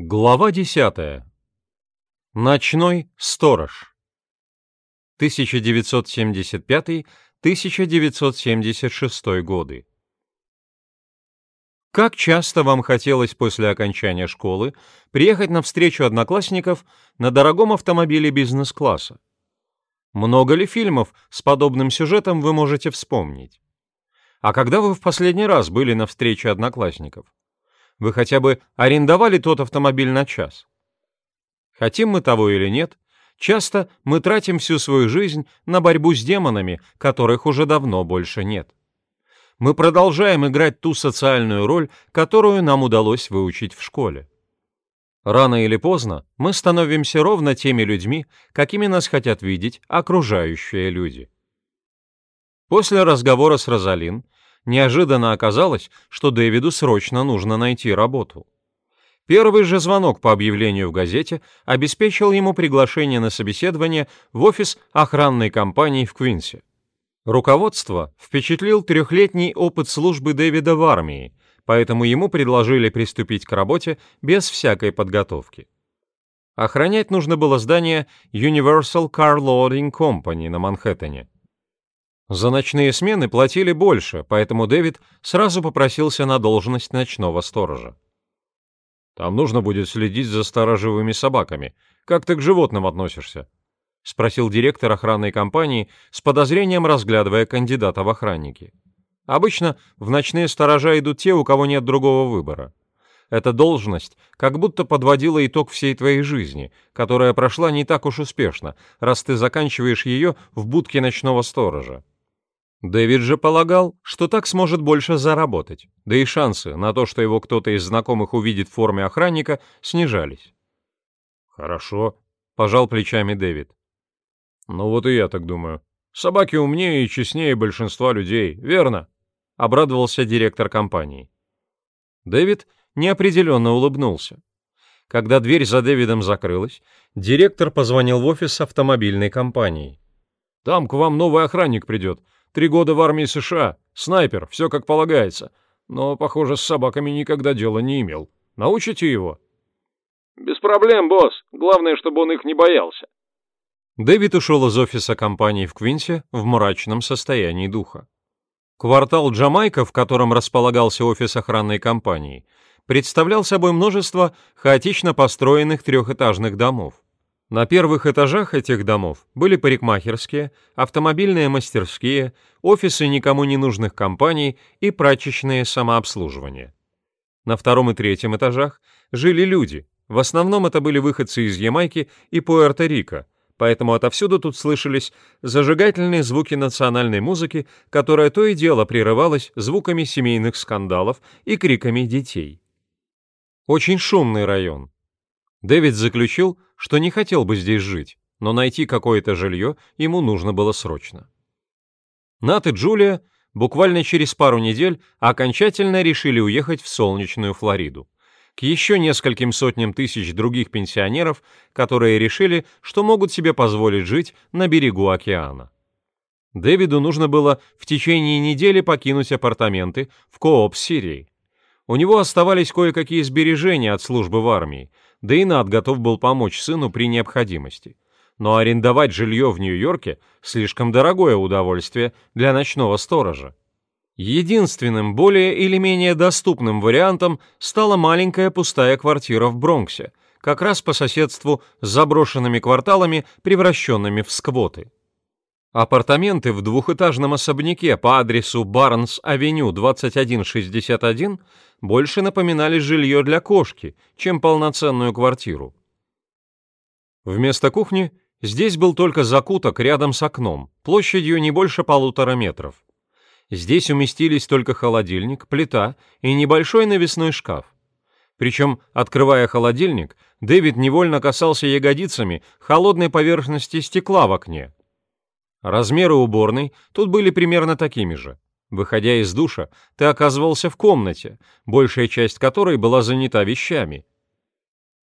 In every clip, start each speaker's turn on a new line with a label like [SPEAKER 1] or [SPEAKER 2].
[SPEAKER 1] Глава 10. Ночной сторож. 1975-1976 годы. Как часто вам хотелось после окончания школы приехать на встречу одноклассников на дорогом автомобиле бизнес-класса? Много ли фильмов с подобным сюжетом вы можете вспомнить? А когда вы в последний раз были на встрече одноклассников? Вы хотя бы арендовали тот автомобиль на час? Хотим мы того или нет, часто мы тратим всю свою жизнь на борьбу с демонами, которых уже давно больше нет. Мы продолжаем играть ту социальную роль, которую нам удалось выучить в школе. Рано или поздно мы становимся ровно теми людьми, какими нас хотят видеть окружающие люди. После разговора с Розалин неожиданно оказалось, что Дэвиду срочно нужно найти работу. Первый же звонок по объявлению в газете обеспечил ему приглашение на собеседование в офис охранной компании в Квинсе. Руководство впечатлил трехлетний опыт службы Дэвида в армии, поэтому ему предложили приступить к работе без всякой подготовки. Охранять нужно было здание Universal Car Loading Company на Манхэттене. За ночные смены платили больше, поэтому Дэвид сразу попросился на должность ночного сторожа. «Там нужно будет следить за сторожевыми собаками. Как ты к животным относишься?» — спросил директор охранной компании, с подозрением разглядывая кандидата в охранники. «Обычно в ночные сторожа идут те, у кого нет другого выбора. Эта должность как будто подводила итог всей твоей жизни, которая прошла не так уж успешно, раз ты заканчиваешь ее в будке ночного сторожа. Дэвид же полагал, что так сможет больше заработать, да и шансы на то, что его кто-то из знакомых увидит в форме охранника, снижались. «Хорошо», — пожал плечами Дэвид. «Ну вот и я так думаю. Собаки умнее и честнее большинства людей, верно?» — обрадовался директор компании. Дэвид неопределенно улыбнулся. Когда дверь за Дэвидом закрылась, директор позвонил в офис автомобильной компании. «Там к вам новый охранник придет. Три года в армии США, снайпер, все как полагается. Но, похоже, с собаками никогда дела не имел. Научите его?»
[SPEAKER 2] «Без проблем, босс. Главное, чтобы он их не боялся».
[SPEAKER 1] Дэвид ушел из офиса компании в Квинсе в мрачном состоянии духа. Квартал Джамайка, в котором располагался офис охранной компании, представлял собой множество хаотично построенных трехэтажных домов. На первых этажах этих домов были парикмахерские, автомобильные мастерские, офисы никому не нужных компаний и прачечные самообслуживания. На втором и третьем этажах жили люди, в основном это были выходцы из Ямайки и Пуэрто-Рико, поэтому отовсюду тут слышались зажигательные звуки национальной музыки, которая то и дело прерывалась звуками семейных скандалов и криками детей. Очень шумный район. Дэвид заключил, что не хотел бы здесь жить, но найти какое-то жилье ему нужно было срочно. Нат и Джулия буквально через пару недель окончательно решили уехать в солнечную Флориду, к еще нескольким сотням тысяч других пенсионеров, которые решили, что могут себе позволить жить на берегу океана. Дэвиду нужно было в течение недели покинуть апартаменты в Кооп-Сирии. У него оставались кое-какие сбережения от службы в армии, да и Над готов был помочь сыну при необходимости. Но арендовать жилье в Нью-Йорке – слишком дорогое удовольствие для ночного сторожа. Единственным более или менее доступным вариантом стала маленькая пустая квартира в Бронксе, как раз по соседству с заброшенными кварталами, превращенными в сквоты. Апартаменты в двухэтажном особняке по адресу Барнс-авеню 2161 больше напоминали жилье для кошки, чем полноценную квартиру. Вместо кухни здесь был только закуток рядом с окном, площадью не больше полутора метров. Здесь уместились только холодильник, плита и небольшой навесной шкаф. Причем, открывая холодильник, Дэвид невольно касался ягодицами холодной поверхности стекла в окне. Размеры уборной тут были примерно такими же. Выходя из душа, ты оказывался в комнате, большая часть которой была занята вещами.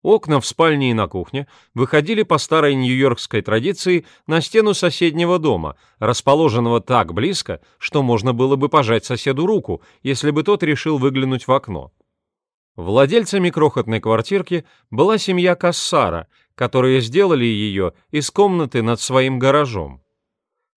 [SPEAKER 1] Окна в спальне и на кухне выходили по старой нью-йоркской традиции на стену соседнего дома, расположенного так близко, что можно было бы пожать соседу руку, если бы тот решил выглянуть в окно. Владельцами крохотной квартирки была семья Кассара, которые сделали ее из комнаты над своим гаражом.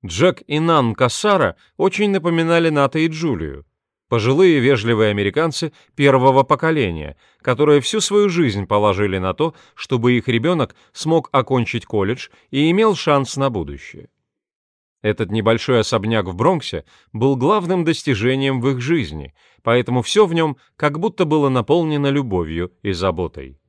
[SPEAKER 1] Джек и Нан Кассара очень напоминали Ната и Джулию. Пожилые вежливые американцы первого поколения, которые всю свою жизнь положили на то, чтобы их ребенок смог окончить колледж и имел шанс на будущее. Этот небольшой особняк в Бронксе был главным достижением в их жизни, поэтому все в нем как будто было наполнено любовью и заботой.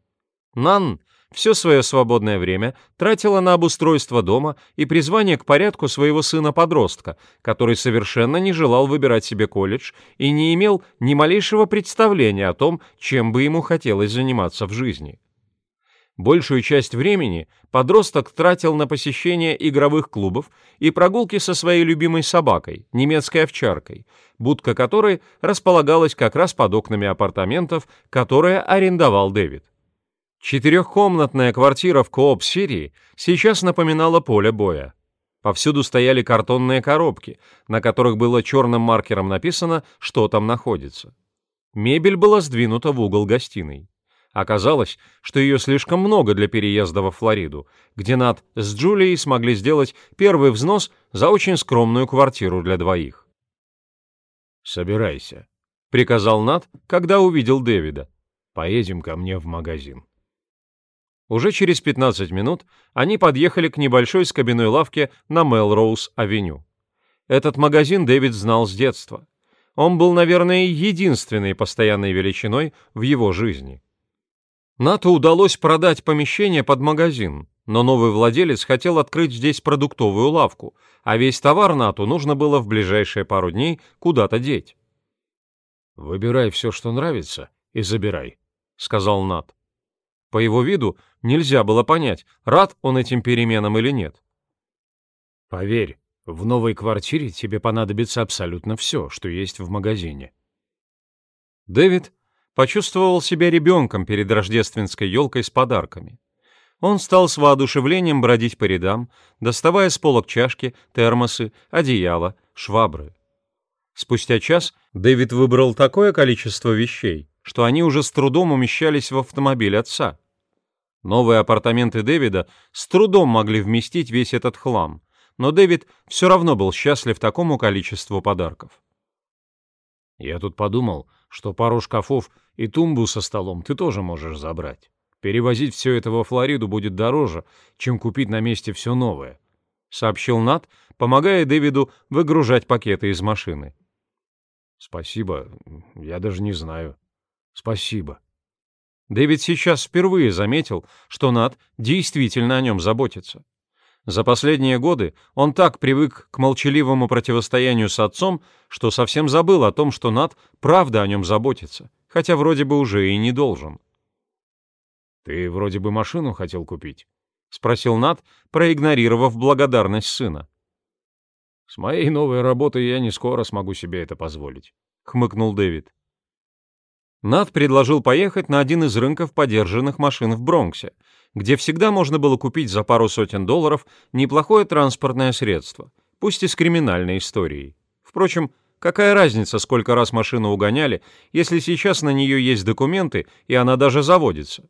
[SPEAKER 1] Нан все свое свободное время тратила на обустройство дома и призвание к порядку своего сына-подростка, который совершенно не желал выбирать себе колледж и не имел ни малейшего представления о том, чем бы ему хотелось заниматься в жизни. Большую часть времени подросток тратил на посещение игровых клубов и прогулки со своей любимой собакой, немецкой овчаркой, будка которой располагалась как раз под окнами апартаментов, которые арендовал Дэвид. Четырехкомнатная квартира в Кооп-Сирии сейчас напоминала поле боя. Повсюду стояли картонные коробки, на которых было черным маркером написано, что там находится. Мебель была сдвинута в угол гостиной. Оказалось, что ее слишком много для переезда во Флориду, где Нат с Джулией смогли сделать первый взнос за очень скромную квартиру для двоих.
[SPEAKER 3] «Собирайся», —
[SPEAKER 1] приказал Нат, когда увидел Дэвида.
[SPEAKER 3] «Поедем ко мне в магазин».
[SPEAKER 1] Уже через 15 минут они подъехали к небольшой скобяной лавке на Мелроуз-авеню. Этот магазин Дэвид знал с детства. Он был, наверное, единственной постоянной величиной в его жизни. Нату удалось продать помещение под магазин, но новый владелец хотел открыть здесь продуктовую лавку, а весь товар Нату нужно было в ближайшие пару дней куда-то деть.
[SPEAKER 3] «Выбирай все, что нравится, и забирай», — сказал Нат.
[SPEAKER 1] По его виду нельзя было понять, рад он этим переменам или нет.
[SPEAKER 3] «Поверь, в новой квартире тебе понадобится абсолютно все, что есть в магазине».
[SPEAKER 1] Дэвид почувствовал себя ребенком перед рождественской елкой с подарками. Он стал с воодушевлением бродить по рядам, доставая с полок чашки, термосы, одеяла, швабры. Спустя час Дэвид выбрал такое количество вещей, что они уже с трудом умещались в автомобиль отца. Новые апартаменты Дэвида с трудом могли вместить весь этот хлам, но Дэвид все равно был счастлив такому количеству подарков.
[SPEAKER 3] «Я тут подумал, что пару шкафов и тумбу со столом ты тоже можешь забрать. Перевозить все это во Флориду будет дороже, чем купить на месте все новое», — сообщил Нат, помогая Дэвиду выгружать пакеты из машины. «Спасибо, я даже не знаю. Спасибо».
[SPEAKER 1] Дэвид сейчас впервые заметил, что Нат действительно о нем заботится. За последние годы он так привык к молчаливому противостоянию с отцом, что совсем забыл о том, что Нат правда о нем заботится, хотя вроде бы уже и не должен.
[SPEAKER 3] «Ты вроде бы машину хотел купить?» — спросил Нат, проигнорировав благодарность сына. «С моей новой работой я не скоро смогу себе это позволить», — хмыкнул Дэвид.
[SPEAKER 1] Нат предложил поехать на один из рынков подержанных машин в Бронксе, где всегда можно было купить за пару сотен долларов неплохое транспортное средство, пусть и с криминальной историей. Впрочем, какая разница, сколько раз машину угоняли, если сейчас на нее есть документы, и она даже заводится?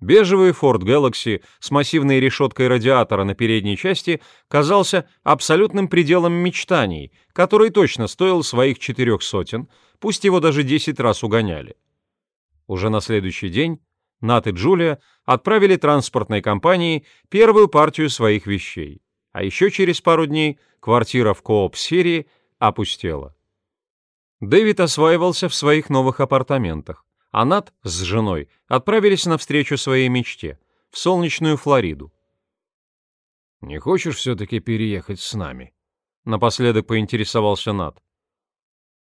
[SPEAKER 1] Бежевый Ford Galaxy с массивной решеткой радиатора на передней части казался абсолютным пределом мечтаний, который точно стоил своих четырех сотен, пусть его даже десять раз угоняли. Уже на следующий день Нат и Джулия отправили транспортной компании первую партию своих вещей, а еще через пару дней квартира в Кооп-Сити опустела. Дэвид осваивался в своих новых апартаментах, а Нат с женой отправились навстречу своей мечте — в солнечную Флориду.
[SPEAKER 3] «Не хочешь все-таки переехать с нами?»
[SPEAKER 1] — напоследок поинтересовался Нат.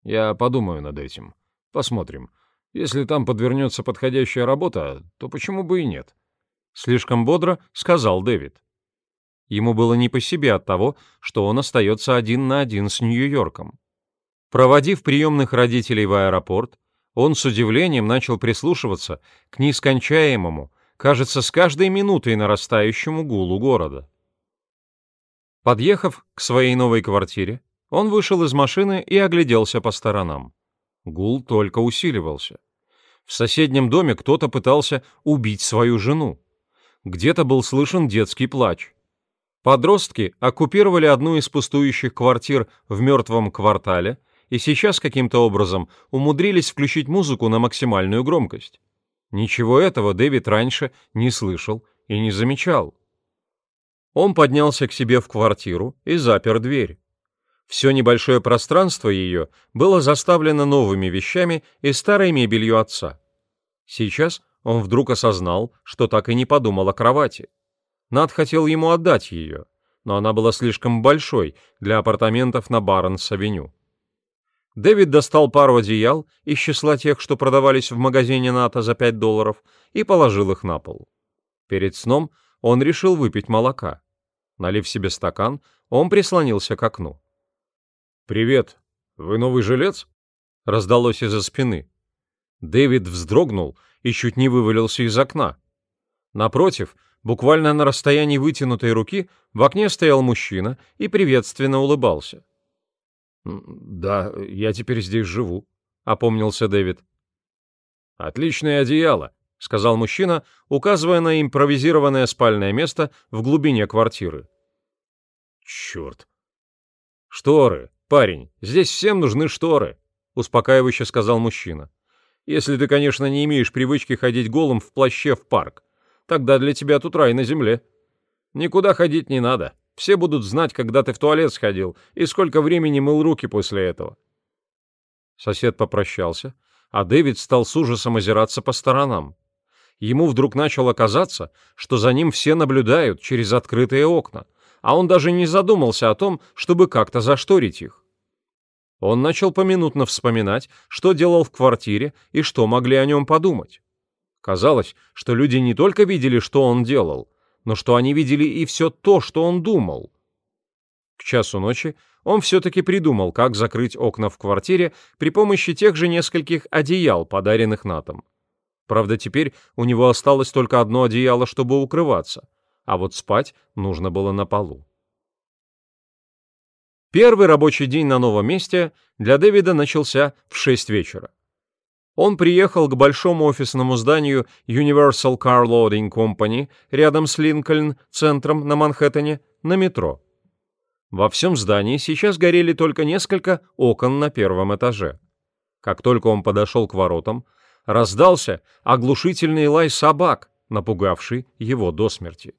[SPEAKER 3] «Я подумаю над этим. Посмотрим. Если там подвернется подходящая работа, то почему бы и нет?»
[SPEAKER 1] Слишком бодро сказал Дэвид. Ему было не по себе от того, что он остается один на один с Нью-Йорком. Проводив приемных родителей в аэропорт, он с удивлением начал прислушиваться к нескончаемому, кажется, с каждой минутой нарастающему гулу города. Подъехав к своей новой квартире, он вышел из машины и огляделся по сторонам. Гул только усиливался. В соседнем доме кто-то пытался убить свою жену. Где-то был слышен детский плач. Подростки оккупировали одну из пустующих квартир в мертвом квартале и сейчас каким-то образом умудрились включить музыку на максимальную громкость. Ничего этого Дэвид раньше не слышал и не замечал. Он поднялся к себе в квартиру и запер дверь. Все небольшое пространство ее было заставлено новыми вещами и старой мебелью отца. Сейчас он вдруг осознал, что так и не подумал о кровати. Над хотел ему отдать ее, но она была слишком большой для апартаментов на Барнс-авеню. Дэвид достал пару одеял из числа тех, что продавались в магазине НАТО за 5 долларов, и положил их на пол. Перед сном он решил выпить молока. Налив себе стакан, он прислонился к окну.
[SPEAKER 3] «Привет. Вы новый жилец?» — раздалось из-за спины.
[SPEAKER 1] Дэвид вздрогнул и чуть не вывалился из окна. Напротив, буквально на расстоянии вытянутой руки, в окне стоял мужчина и приветственно улыбался.
[SPEAKER 3] «Да, я теперь здесь живу», — опомнился Дэвид.
[SPEAKER 1] «Отличное одеяло», — сказал мужчина, указывая на импровизированное спальное место в глубине квартиры.
[SPEAKER 3] «Черт!»
[SPEAKER 1] «Шторы, парень, здесь всем нужны шторы», — успокаивающе сказал мужчина. «Если ты, конечно, не имеешь привычки ходить голым в плаще в парк, тогда для тебя тут рай на земле. Никуда ходить не надо, все будут знать, когда ты в туалет сходил и сколько времени мыл руки после этого. Сосед попрощался, а Дэвид стал с ужасом озираться по сторонам. Ему вдруг начало казаться, что за ним все наблюдают через открытые окна, а он даже не задумался о том, чтобы как-то зашторить их. Он начал поминутно вспоминать, что делал в квартире и что могли о нем подумать. Казалось, что люди не только видели, что он делал, но что они видели и все то, что он думал. К часу ночи он все-таки придумал, как закрыть окна в квартире при помощи тех же нескольких одеял, подаренных Натом. Правда, теперь у него осталось только одно одеяло, чтобы укрываться, а вот спать нужно было на полу. Первый рабочий день на новом месте для Дэвида начался в 6 вечера он приехал к большому офисному зданию Universal Car Loading Company рядом с Линкольн-центром на Манхэттене на метро. Во всем здании сейчас горели только несколько окон на первом этаже. Как только он подошел к воротам, раздался оглушительный лай собак, напугавший его до смерти.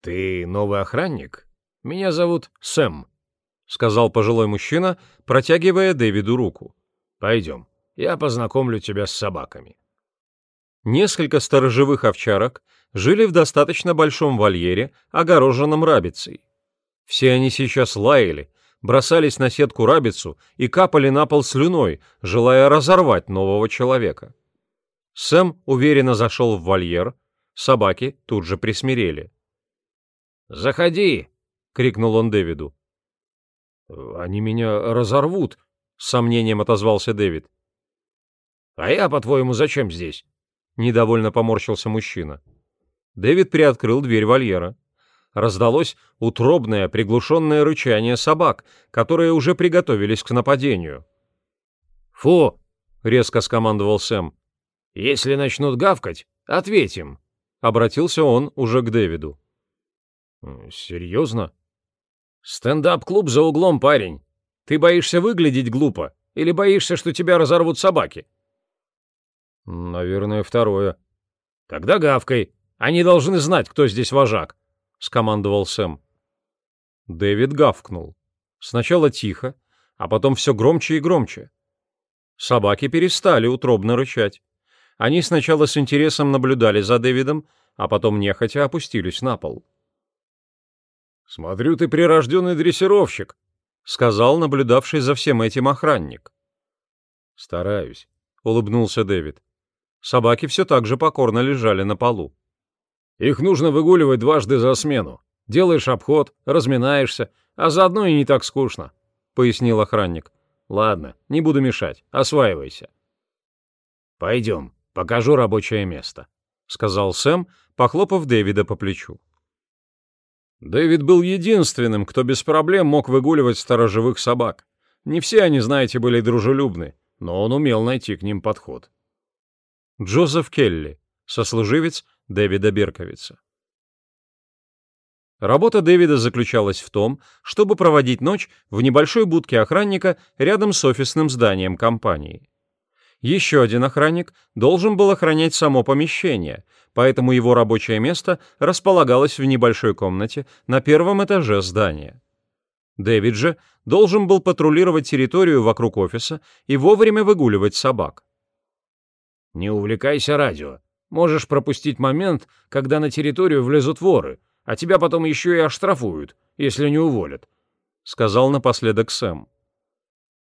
[SPEAKER 3] «Ты новый охранник? Меня зовут Сэм», — сказал пожилой мужчина, протягивая Дэвиду руку. «Пойдем». Я познакомлю тебя с собаками».
[SPEAKER 1] Несколько сторожевых овчарок жили в достаточно большом вольере, огороженном рабицей. Все они сейчас лаяли, бросались на сетку рабицу и капали на пол слюной, желая разорвать нового человека. Сэм уверенно зашел в вольер, собаки тут же присмирели.
[SPEAKER 3] «Заходи!» — крикнул он Дэвиду.
[SPEAKER 1] «Они меня разорвут», — с сомнением отозвался Дэвид.
[SPEAKER 3] «А я, по-твоему, зачем здесь?»
[SPEAKER 1] — недовольно поморщился мужчина. Дэвид приоткрыл дверь вольера. Раздалось утробное, приглушенное рычание собак, которые уже приготовились к нападению.
[SPEAKER 3] «Фу!»
[SPEAKER 1] — резко скомандовал Сэм.
[SPEAKER 3] «Если начнут гавкать, ответим!»
[SPEAKER 1] — обратился он уже к Дэвиду.
[SPEAKER 3] «Серьезно?» «Стендап-клуб за углом, парень. Ты боишься выглядеть глупо или боишься, что тебя разорвут собаки?»
[SPEAKER 1] «Наверное, второе».
[SPEAKER 3] «Тогда гавкой. Они должны знать, кто здесь вожак», — скомандовал Сэм.
[SPEAKER 1] Дэвид гавкнул. Сначала тихо, а потом все громче и громче. Собаки перестали утробно рычать. Они сначала с интересом наблюдали за Дэвидом, а потом нехотя опустились на пол.
[SPEAKER 3] «Смотрю, ты прирожденный дрессировщик», — сказал наблюдавший за всем этим охранник.
[SPEAKER 1] «Стараюсь», — улыбнулся Дэвид. Собаки все так же покорно лежали на полу.
[SPEAKER 3] «Их нужно выгуливать дважды за смену. Делаешь обход, разминаешься, а заодно и не так скучно», — пояснил охранник. «Ладно, не буду мешать, осваивайся». «Пойдем, покажу рабочее место», — сказал Сэм, похлопав Дэвида по плечу.
[SPEAKER 1] Дэвид был единственным, кто без проблем мог выгуливать сторожевых собак. Не все они, знаете, были дружелюбны, но он умел найти к ним подход. Джозеф Келли, сослуживец Дэвида Берковица. Работа Дэвида заключалась в том, чтобы проводить ночь в небольшой будке охранника рядом с офисным зданием компании. Еще один охранник должен был охранять само помещение, поэтому его рабочее место располагалось в небольшой комнате на первом этаже здания. Дэвид же должен был патрулировать территорию вокруг офиса и вовремя выгуливать собак.
[SPEAKER 3] «Не увлекайся радио. Можешь пропустить момент, когда на территорию влезут воры, а тебя потом еще и оштрафуют, если не уволят», — сказал напоследок Сэм.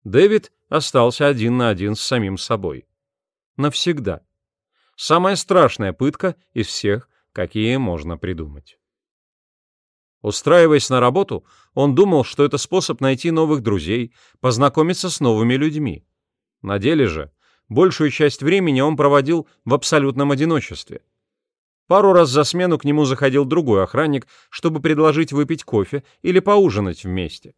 [SPEAKER 1] Дэвид остался один на один с самим собой. Навсегда. Самая страшная пытка из всех, какие можно придумать. Устраиваясь на работу, он думал, что это способ найти новых друзей, познакомиться с новыми людьми. На деле же, большую часть времени он проводил в абсолютном одиночестве. Пару раз за смену к нему заходил другой охранник, чтобы предложить выпить кофе или поужинать вместе.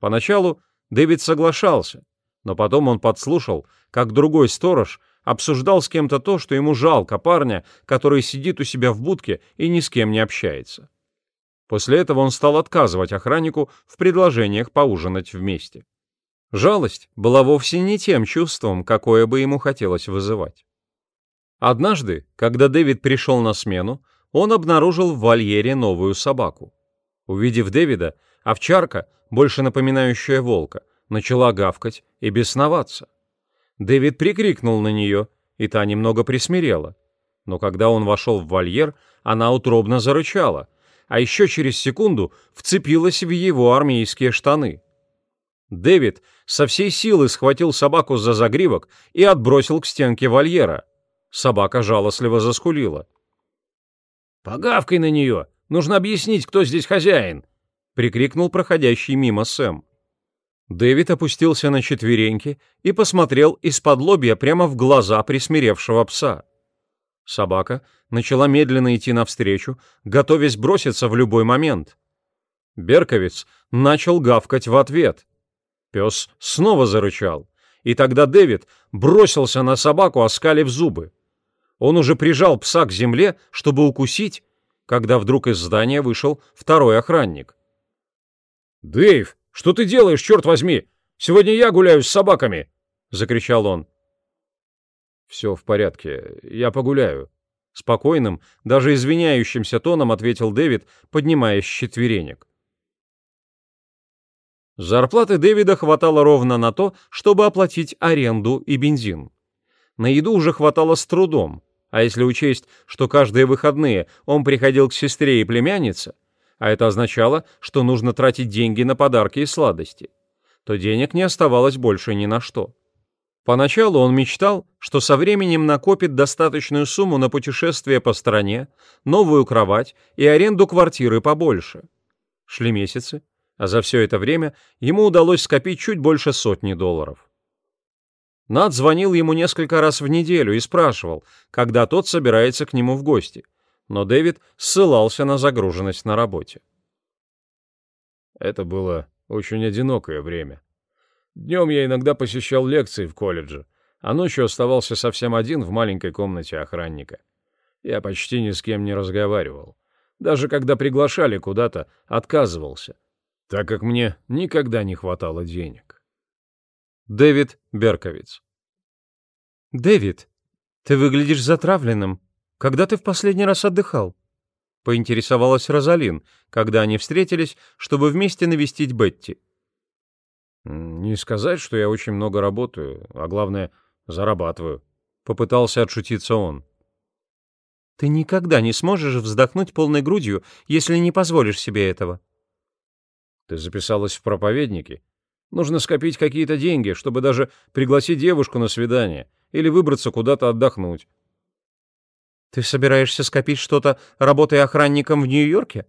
[SPEAKER 1] Поначалу Дэвид соглашался, но потом он подслушал, как другой сторож обсуждал с кем-то то, что ему жалко парня, который сидит у себя в будке и ни с кем не общается. После этого он стал отказывать охраннику в предложениях поужинать вместе. Жалость была вовсе не тем чувством, какое бы ему хотелось вызывать. Однажды, когда Дэвид пришел на смену, он обнаружил в вольере новую собаку. Увидев Дэвида, овчарка, больше напоминающая волка, начала гавкать и бесноваться. Дэвид прикрикнул на нее, и та немного присмирела. Но когда он вошел в вольер, она утробно зарычала, а еще через секунду вцепилась в его армейские штаны. Дэвид со всей силы схватил собаку за загривок и отбросил к стенке вольера. Собака жалостливо заскулила.
[SPEAKER 3] «Погавкай на нее! Нужно объяснить, кто здесь хозяин!» — прикрикнул проходящий мимо Сэм.
[SPEAKER 1] Дэвид опустился на четвереньки и посмотрел из-под лобья прямо в глаза присмиревшего пса. Собака начала медленно идти навстречу, готовясь броситься в любой момент. Берковиц начал гавкать в ответ. Пес снова зарычал, и тогда Дэвид бросился на собаку, оскалив зубы. Он уже прижал пса к земле, чтобы укусить, когда вдруг из здания вышел второй охранник.
[SPEAKER 3] «Дэйв, что ты делаешь, черт возьми? Сегодня я гуляю с собаками!» — закричал он.
[SPEAKER 1] «Все в порядке, я погуляю», — спокойным, даже извиняющимся тоном ответил Дэвид, поднимаясь с четверенек. Зарплаты Дэвида хватало ровно на то, чтобы оплатить аренду и бензин. На еду уже хватало с трудом, а если учесть, что каждые выходные он приходил к сестре и племяннице, а это означало, что нужно тратить деньги на подарки и сладости, то денег не оставалось больше ни на что. Поначалу он мечтал, что со временем накопит достаточную сумму на путешествие по стране, новую кровать и аренду квартиры побольше. Шли месяцы, а за все это время ему удалось скопить чуть больше сотни долларов. Над звонил ему несколько раз в неделю и спрашивал, когда тот собирается к нему в гости, но Дэвид ссылался на загруженность на работе.
[SPEAKER 3] Это было очень одинокое время. Днем я иногда посещал лекции в колледже, а ночью оставался совсем один в маленькой комнате охранника. Я почти ни с кем не разговаривал. Даже когда приглашали куда-то, отказывался, так как мне никогда не хватало денег.
[SPEAKER 1] Дэвид Берковиц.
[SPEAKER 4] «Дэвид, ты выглядишь затравленным. Когда ты в последний раз отдыхал?» — поинтересовалась Розалин, когда они встретились, чтобы вместе навестить Бетти.
[SPEAKER 3] «Не сказать, что я очень много работаю, а главное, зарабатываю», — попытался отшутиться он.
[SPEAKER 4] «Ты никогда не сможешь вздохнуть полной грудью, если не позволишь себе этого».
[SPEAKER 3] «Ты записалась в проповедники?» Нужно скопить какие-то деньги, чтобы даже пригласить девушку на свидание или выбраться куда-то отдохнуть.
[SPEAKER 4] Ты собираешься скопить что-то, работая охранником в Нью-Йорке?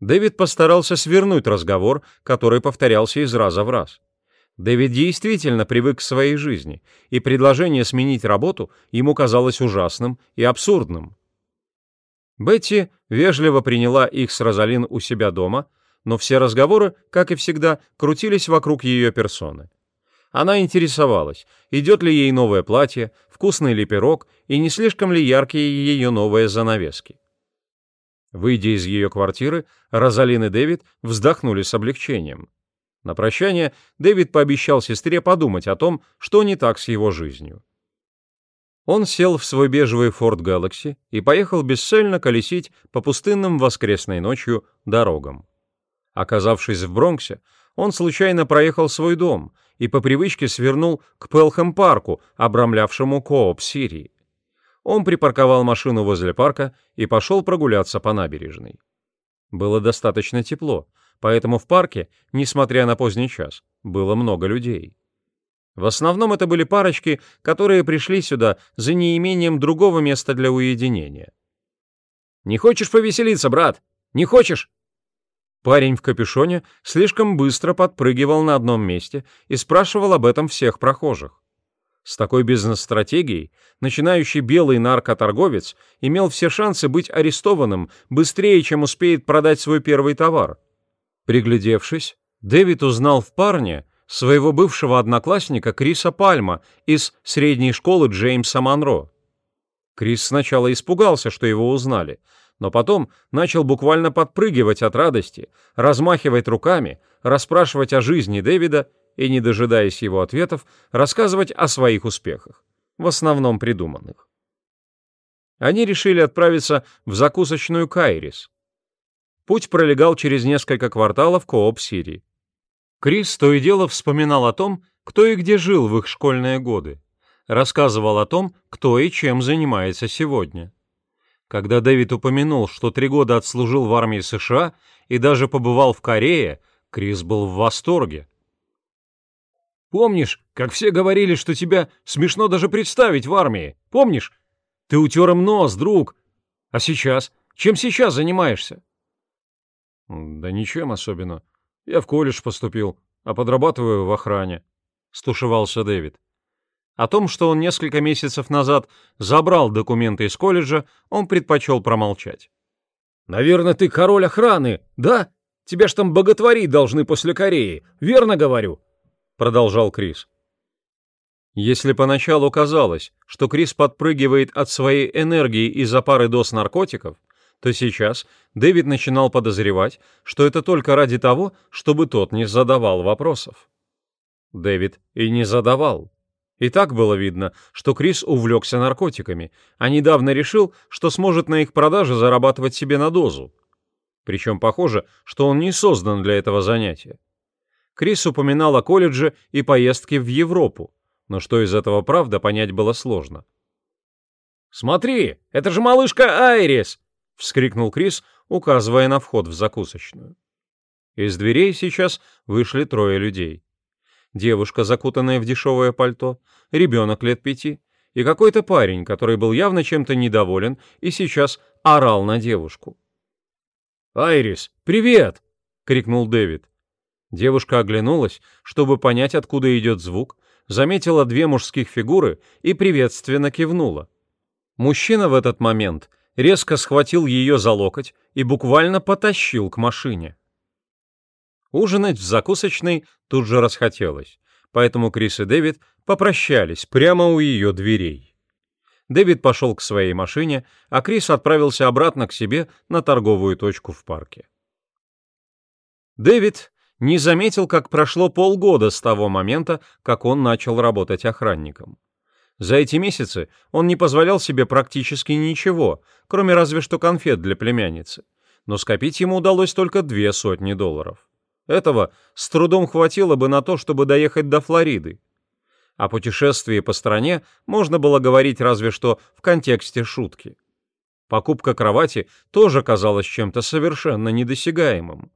[SPEAKER 1] Дэвид постарался свернуть разговор, который повторялся из раза в раз. Дэвид действительно привык к своей жизни, и предложение сменить работу ему казалось ужасным и абсурдным. Бетти вежливо приняла их с Розалин у себя дома, но все разговоры, как и всегда, крутились вокруг ее персоны. Она интересовалась, идет ли ей новое платье, вкусный ли пирог и не слишком ли яркие ее новые занавески. Выйдя из ее квартиры, Розалин и Дэвид вздохнули с облегчением. На прощание Дэвид пообещал сестре подумать о том, что не так с его жизнью. Он сел в свой бежевый Ford Galaxy и поехал бесцельно колесить по пустынным воскресной ночью дорогам. Оказавшись в Бронксе, он случайно проехал свой дом и по привычке свернул к Пелхэм-парку, обрамлявшему Кооп Сирии. Он припарковал машину возле парка и пошел прогуляться по набережной. Было достаточно тепло, поэтому в парке, несмотря на поздний час, было много людей. В основном это были парочки, которые пришли сюда за неимением другого места для уединения. «Не хочешь повеселиться, брат? Не хочешь?» Парень в капюшоне слишком быстро подпрыгивал на одном месте и спрашивал об этом всех прохожих. С такой бизнес-стратегией начинающий белый наркоторговец имел все шансы быть арестованным быстрее, чем успеет продать свой первый товар. Приглядевшись, Дэвид узнал в парне своего бывшего одноклассника Криса Пальма из средней школы Джеймса Монро. Крис сначала испугался, что его узнали, но потом начал буквально подпрыгивать от радости, размахивать руками, расспрашивать о жизни Дэвида и, не дожидаясь его ответов, рассказывать о своих успехах, в основном придуманных. Они решили отправиться в закусочную Кайрис. Путь пролегал через несколько кварталов Кооп-Сирии. Крис то и дело вспоминал о том, кто и где жил в их школьные годы, рассказывал о том, кто и чем занимается сегодня. Когда Дэвид упомянул, что три года отслужил в армии США и даже побывал в Корее, Крис был в восторге. Помнишь, как все говорили, что тебя смешно даже представить в армии? Помнишь? Ты утер им нос, друг. А сейчас? Чем сейчас занимаешься? Да ничем особенно. Я в колледж поступил, а подрабатываю в охране. Стушевался Дэвид. О том, что он несколько месяцев назад забрал документы из колледжа, он предпочел промолчать. «Наверное, ты король охраны, да? Тебя ж там боготворить должны после Кореи, верно говорю?» продолжал Крис. Если поначалу казалось, что Крис подпрыгивает от своей энергии из-за пары доз наркотиков, то сейчас Дэвид начинал подозревать, что это только ради того, чтобы тот не задавал вопросов. Дэвид и не задавал. И так было видно, что Крис увлекся наркотиками, а недавно решил, что сможет на их продаже зарабатывать себе на дозу. Причем похоже, что он не создан для этого занятия. Крис упоминал о колледже и поездке в Европу, но что из этого правда, понять было сложно. «Смотри, это же малышка Айрис!» — вскрикнул Крис, указывая на вход в закусочную. Из дверей сейчас вышли трое людей. Девушка, закутанная в дешевое пальто, ребенок лет пяти и какой-то парень, который был явно чем-то недоволен и сейчас орал на девушку. «Айрис, привет!» — крикнул Дэвид. Девушка оглянулась, чтобы понять, откуда идет звук, заметила две мужских фигуры и приветственно кивнула. Мужчина в этот момент резко схватил ее за локоть и буквально потащил к машине. Ужинать в закусочной тут же расхотелось, поэтому Крис и Дэвид попрощались прямо у ее дверей. Дэвид пошел к своей машине, а Крис отправился обратно к себе на торговую точку в парке. Дэвид не заметил, как прошло полгода с того момента, как он начал работать охранником. За эти месяцы он не позволял себе практически ничего, кроме разве что конфет для племянницы, но скопить ему удалось только две сотни долларов. Этого с трудом хватило бы на то, чтобы доехать до Флориды. О путешествии по стране можно было говорить разве что в контексте шутки. Покупка кровати тоже казалась чем-то совершенно недосягаемым.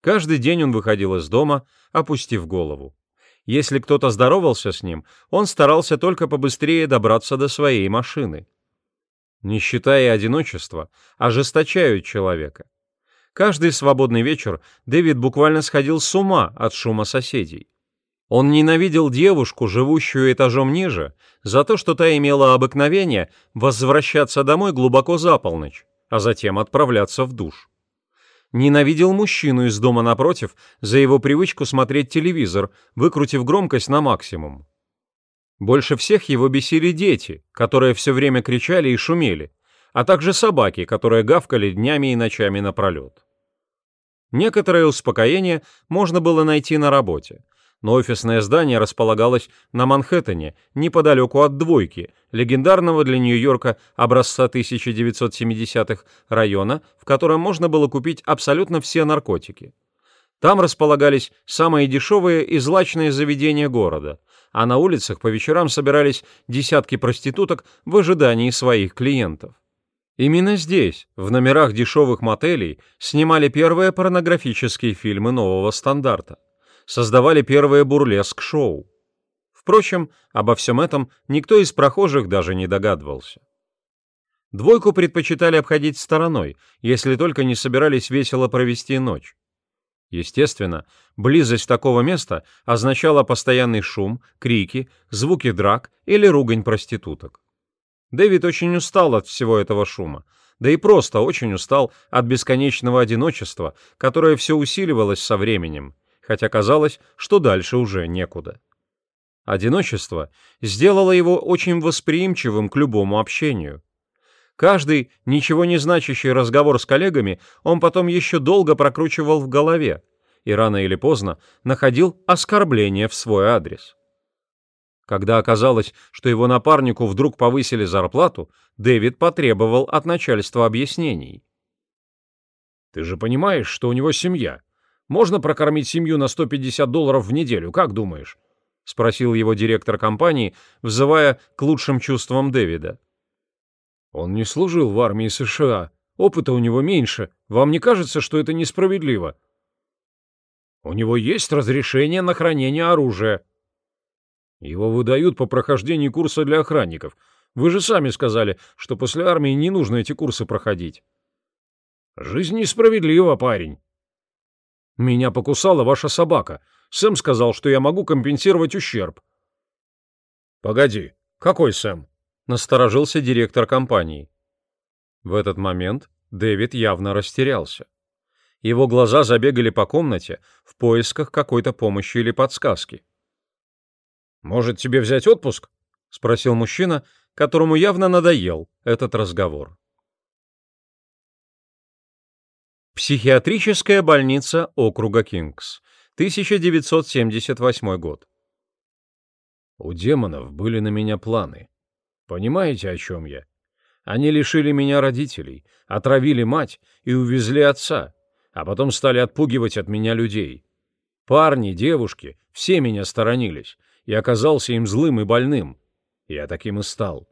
[SPEAKER 1] Каждый день он выходил из дома, опустив голову. Если кто-то здоровался с ним, он старался только побыстрее добраться до своей машины. Нищета и одиночество ожесточают человека. Каждый свободный вечер Дэвид буквально сходил с ума от шума соседей. Он ненавидел девушку, живущую этажом ниже, за то, что та имела обыкновение возвращаться домой глубоко за полночь, а затем отправляться в душ. Ненавидел мужчину из дома напротив за его привычку смотреть телевизор, выкрутив громкость на максимум. Больше всех его бесили дети, которые все время кричали и шумели, а также собаки, которые гавкали днями и ночами напролет. Некоторое успокоение можно было найти на работе, но офисное здание располагалось на Манхэттене, неподалеку от «двойки», легендарного для Нью-Йорка образца 1970-х района, в котором можно было купить абсолютно все наркотики. Там располагались самые дешевые и злачные заведения города, а на улицах по вечерам собирались десятки проституток в ожидании своих клиентов. Именно здесь, в номерах дешевых мотелей, снимали первые порнографические фильмы нового стандарта, создавали первые бурлеск-шоу. Впрочем, обо всем этом никто из прохожих даже не догадывался. Двойку предпочитали обходить стороной, если только не собирались весело провести ночь. Естественно, близость такого места означала постоянный шум, крики, звуки драк или ругань проституток. Дэвид очень устал от всего этого шума, да и просто очень устал от бесконечного одиночества, которое все усиливалось со временем, хотя казалось, что дальше уже некуда. Одиночество сделало его очень восприимчивым к любому общению. Каждый ничего не значащий разговор с коллегами он потом еще долго прокручивал в голове и рано или поздно находил оскорбление в свой адрес. Когда оказалось, что его напарнику вдруг повысили зарплату, Дэвид потребовал от начальства объяснений.
[SPEAKER 3] «Ты же понимаешь, что у него семья. Можно прокормить семью на 150 долларов в неделю, как думаешь?» — спросил его директор компании, взывая к лучшим чувствам Дэвида. «Он не служил в армии США. Опыта у него меньше. Вам не кажется, что это несправедливо?» «У него есть разрешение на хранение оружия», его выдают по прохождении курса для охранников. Вы же сами сказали, что после армии не нужно эти курсы проходить. Жизнь несправедлива, парень. Меня покусала ваша собака. Сэм сказал, что я могу компенсировать ущерб. Погоди, какой Сэм? Насторожился директор компании. В этот момент Дэвид явно растерялся. Его глаза забегали по комнате в поисках какой-то помощи или подсказки. «Может, тебе взять отпуск?» — спросил мужчина, которому явно надоел этот разговор.
[SPEAKER 1] Психиатрическая больница округа Кингс, 1978 год.
[SPEAKER 3] У демонов были на меня планы. Понимаете, о чем я? Они лишили меня родителей, отравили мать и увезли отца, а потом стали отпугивать от меня людей. Парни, девушки, все меня сторонились, и оказался им злым и больным. Я таким и стал.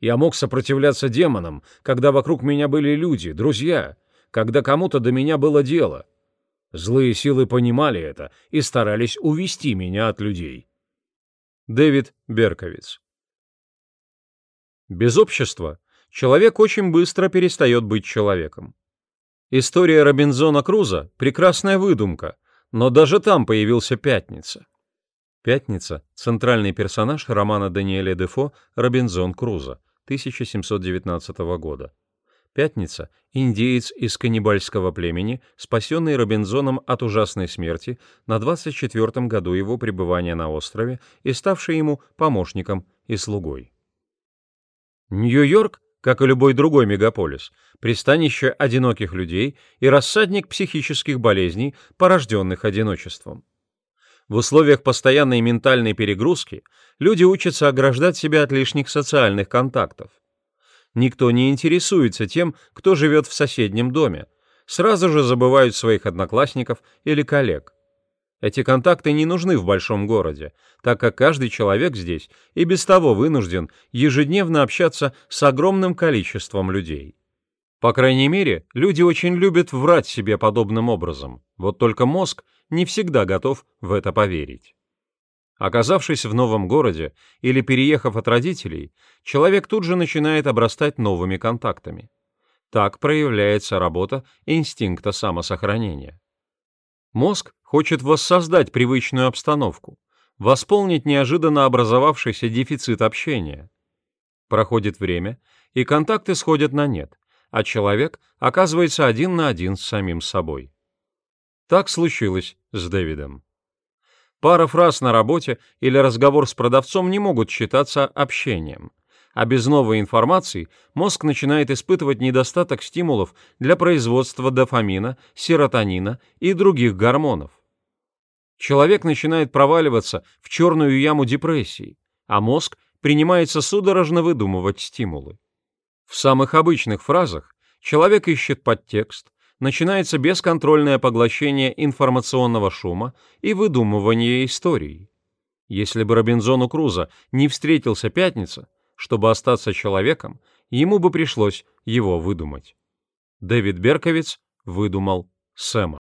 [SPEAKER 3] Я мог сопротивляться демонам, когда вокруг меня были люди, друзья, когда кому-то до меня было дело. Злые силы понимали это и старались увести меня от людей.
[SPEAKER 1] Дэвид Берковиц Без общества человек очень быстро перестает быть человеком. История Робинзона Круза — прекрасная выдумка, но даже там появился Пятница. Пятница — центральный персонаж романа Даниэля Дефо «Робинзон Крузо» 1719 года. Пятница — индеец из каннибальского племени, спасенный Робинзоном от ужасной смерти на 24-м году его пребывания на острове и ставший ему помощником и слугой. Нью-Йорк, как и любой другой мегаполис, пристанище одиноких людей и рассадник психических болезней, порожденных одиночеством. В условиях постоянной ментальной перегрузки люди учатся ограждать себя от лишних социальных контактов. Никто не интересуется тем, кто живет в соседнем доме. Сразу же забывают своих одноклассников или коллег. Эти контакты не нужны в большом городе, так как каждый человек здесь и без того вынужден ежедневно общаться с огромным количеством людей. По крайней мере, люди очень любят врать себе подобным образом. Вот только мозг не всегда готов в это поверить. Оказавшись в новом городе или переехав от родителей, человек тут же начинает обрастать новыми контактами. Так проявляется работа инстинкта самосохранения. Мозг хочет воссоздать привычную обстановку, восполнить неожиданно образовавшийся дефицит общения. Проходит время, и контакты сходят на нет, а человек оказывается один на один с самим собой. Так случилось с Дэвидом. Пара фраз на работе или разговор с продавцом не могут считаться общением, а без новой информации мозг начинает испытывать недостаток стимулов для производства дофамина, серотонина и других гормонов. Человек начинает проваливаться в черную яму депрессии, а мозг принимается судорожно выдумывать стимулы. В самых обычных фразах человек ищет подтекст, начинается бесконтрольное поглощение информационного шума и выдумывание историй. Если бы Робинзону Крузо не встретился пятница, чтобы остаться человеком, ему бы пришлось его выдумать. Дэвид Берковиц выдумал Сэма.